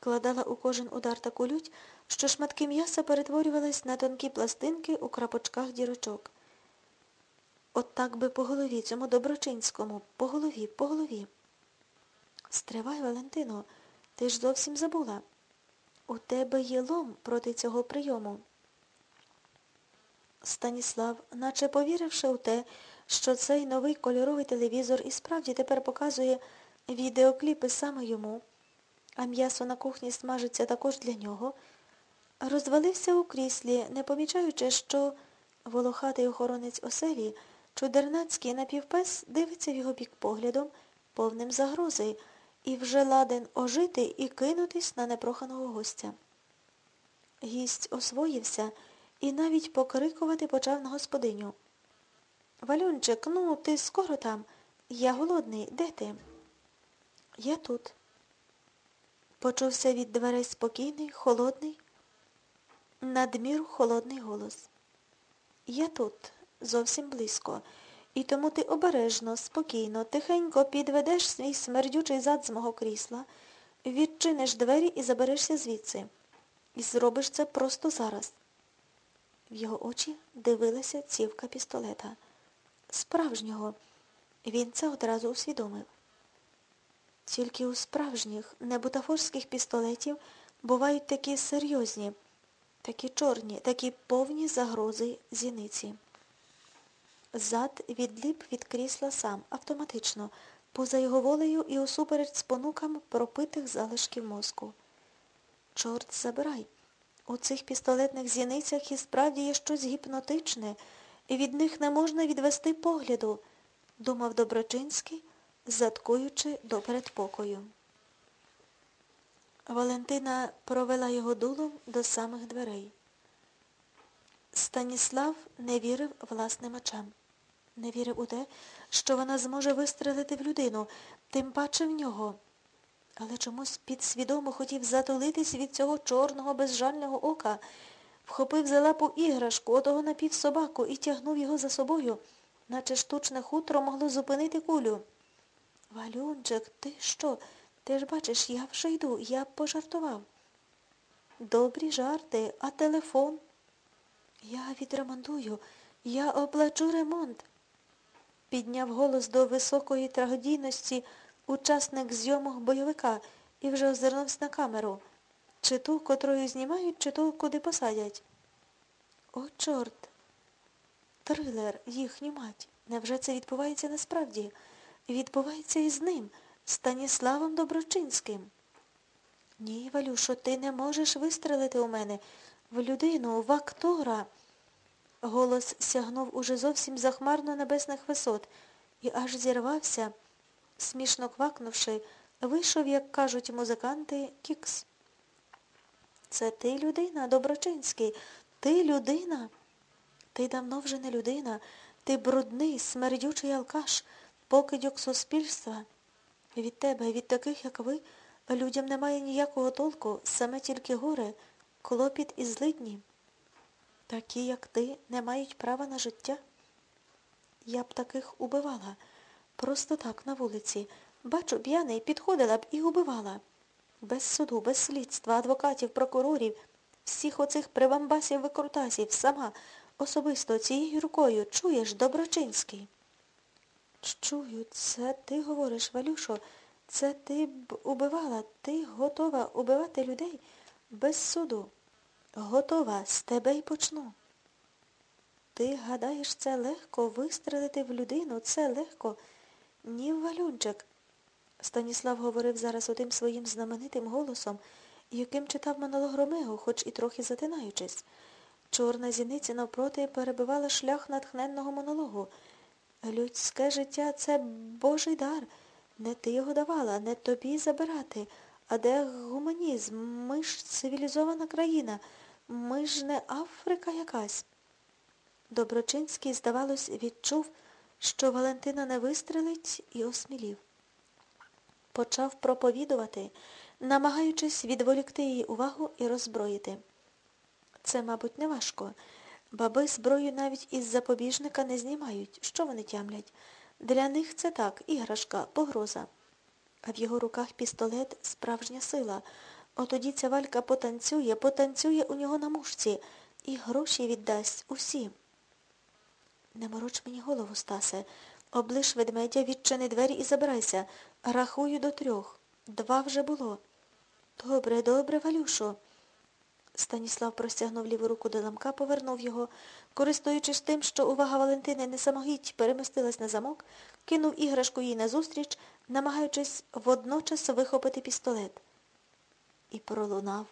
вкладала у кожен удар таку лють, що шматки м'яса перетворювались на тонкі пластинки у крапочках дірочок. От так би по голові цьому доброчинському, по голові, по голові. Стривай, Валентино, ти ж зовсім забула. У тебе є лом проти цього прийому. Станіслав, наче повіривши у те, що цей новий кольоровий телевізор і справді тепер показує відеокліпи саме йому, а м'ясо на кухні смажиться також для нього, розвалився у кріслі, не помічаючи, що волохатий охоронець оселі, чудернацький напівпес дивиться в його бік поглядом, повним загрози, і вже ладен ожити і кинутись на непроханого гостя. Гість освоївся і навіть покрикувати почав на господиню. Валюнчик, ну, ти скоро там. Я голодний. Де ти? Я тут. Почувся від дверей спокійний, холодний, надміру холодний голос. Я тут, зовсім близько, і тому ти обережно, спокійно, тихенько підведеш свій смердючий зад з мого крісла, відчиниш двері і заберешся звідси. І зробиш це просто зараз. В його очі дивилася цівка пістолета. Справжнього. Він це одразу усвідомив. Тільки у справжніх, небутафорських пістолетів бувають такі серйозні, такі чорні, такі повні загрози зіниці. Зад відліп від крісла сам, автоматично, поза його волею і усупереч спонукам пропитих залишків мозку. Чорт забирай. У цих пістолетних зіницях і справді є щось гіпнотичне, і від них не можна відвести погляду, думав Доброчинський, заткуючи до передпокою. Валентина провела його дулом до самих дверей. Станіслав не вірив власним очам. Не вірив у те, що вона зможе вистрелити в людину, тим паче в нього. Але чомусь підсвідомо хотів затулитись від цього чорного безжального ока, вхопив за лапу іграшку, отого напівсобаку, і тягнув його за собою, наче штучне хутро могло зупинити кулю. Валюнчик, ти що? Ти ж бачиш, я вже йду, я пожартував. Добрі жарти, а телефон? Я відремонтую, я оплачу ремонт. Підняв голос до високої трагедійності учасник зйомок бойовика і вже озирнувся на камеру. Чи ту, котрою знімають, чи ту, куди посадять. О, чорт. Трилер, їхню мать. Невже це відбувається насправді? Відбувається і з ним, Станіславом Доброчинським. Ні, Валюшо, ти не можеш вистрелити у мене в людину, в актора. Голос сягнув уже зовсім захмарно небесних висот і аж зірвався, смішно квакнувши, вийшов, як кажуть музиканти, кікс. Це ти людина, Доброчинський, ти людина. Ти давно вже не людина, ти брудний, смердючий алкаш, покидьок суспільства. Від тебе, від таких, як ви, людям немає ніякого толку, саме тільки горе, клопіт і злидні. Такі, як ти, не мають права на життя. Я б таких убивала. Просто так, на вулиці. Бачу, п'яний, підходила б і убивала. Без суду, без слідства, адвокатів, прокурорів, всіх оцих привамбасів викрутасів, сама, особисто цією рукою, чуєш, Доброчинський. Чую, це ти говориш, Валюшо, це ти б убивала, ти готова убивати людей без суду. Готова, з тебе й почну. Ти гадаєш, це легко вистрелити в людину, це легко. Ні, Валюнчик. Станіслав говорив зараз отим своїм знаменитим голосом, яким читав монолог Ромео, хоч і трохи затинаючись. Чорна зіниця навпроти перебивала шлях натхненного монологу. Людське життя це Божий дар. Не ти його давала, не тобі забирати. А де гуманізм? Ми ж цивілізована країна. Ми ж не Африка якась. Доброчинський, здавалось, відчув, що Валентина не вистрелить і осмілів. Почав проповідувати, намагаючись відволікти її увагу і роззброїти. Це, мабуть, не важко. Баби зброю навіть із запобіжника не знімають. Що вони тямлять? Для них це так, іграшка, погроза. А в його руках пістолет справжня сила. Отоді ця валька потанцює, потанцює у нього на мушці і гроші віддасть усі. Не мороч мені голову, Стасе. Облиш ведмедя, відчини двері і забирайся. Рахую до трьох. Два вже було. Добре, добре, Валюшо. Станіслав простягнув ліву руку до замка, повернув його. Користуючись тим, що увага Валентини не самогідь перемістилась на замок, кинув іграшку їй назустріч, намагаючись водночас вихопити пістолет. І пролунав